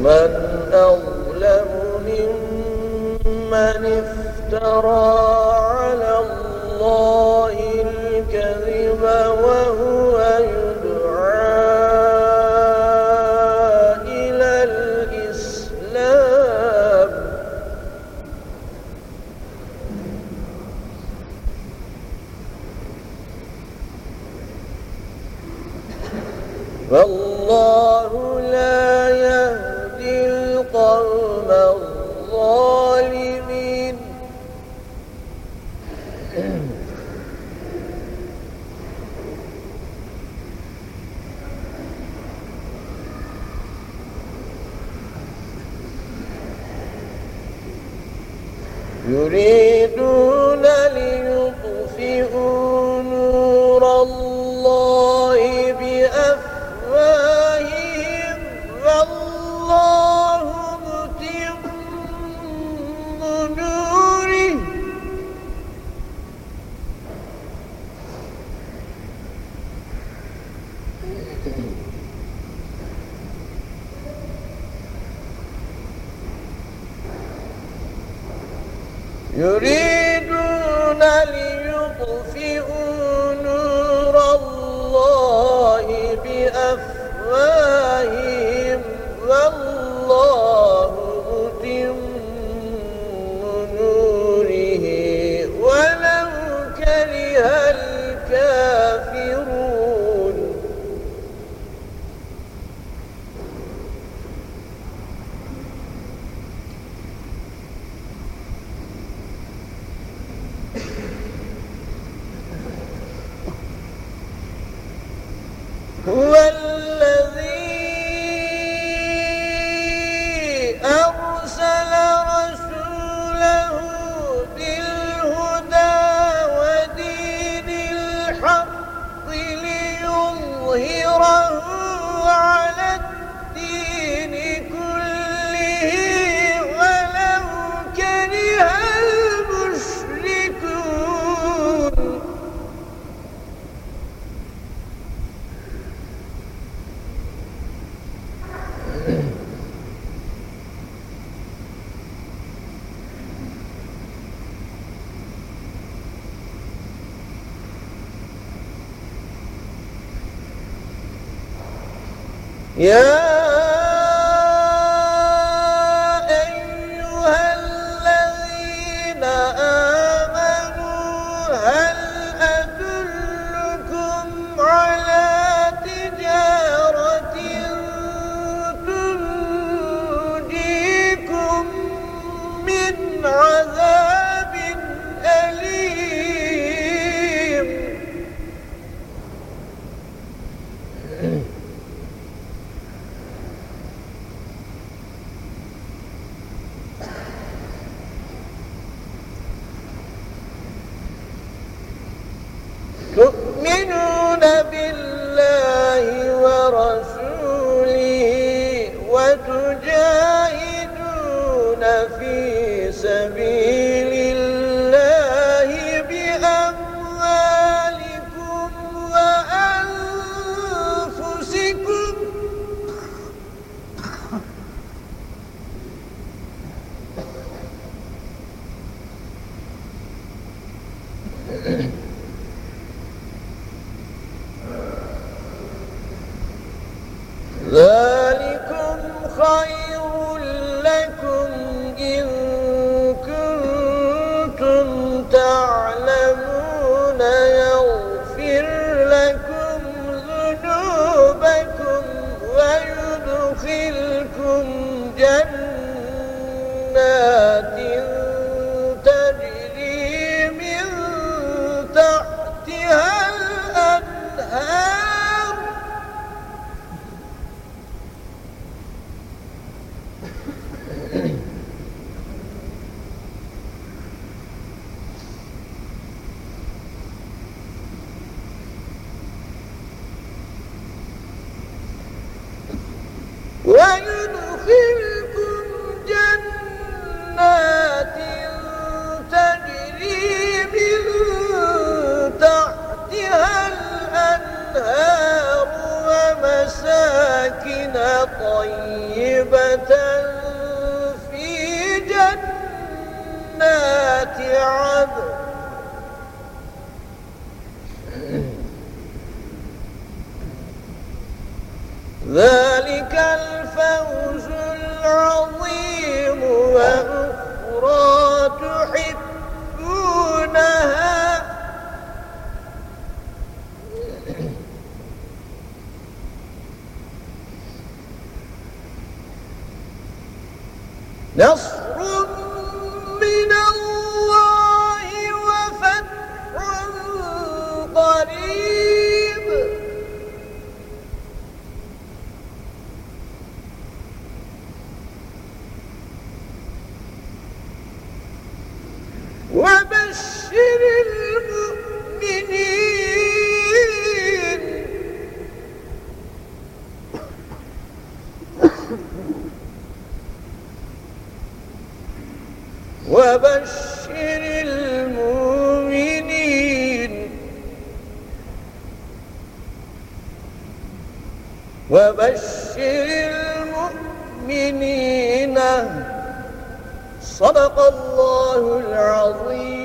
ومن أظلم ممن افترى على الله الكذب وهو يدعى إلى الإسلام. والله يريدون Yürü! Whoa! يا أيها الذين وتجاهدون في سبيل الله بأموالكم وأنفسكم. خير لكم عدن ذلك الفوز العظيم وأخرى تحبونها. نصر وبشر المؤمنين وبشر المؤمنين صدق الله العظيم.